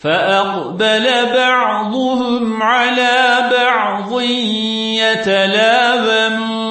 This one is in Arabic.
فأقبل بعضهم على بعض يتلاومون.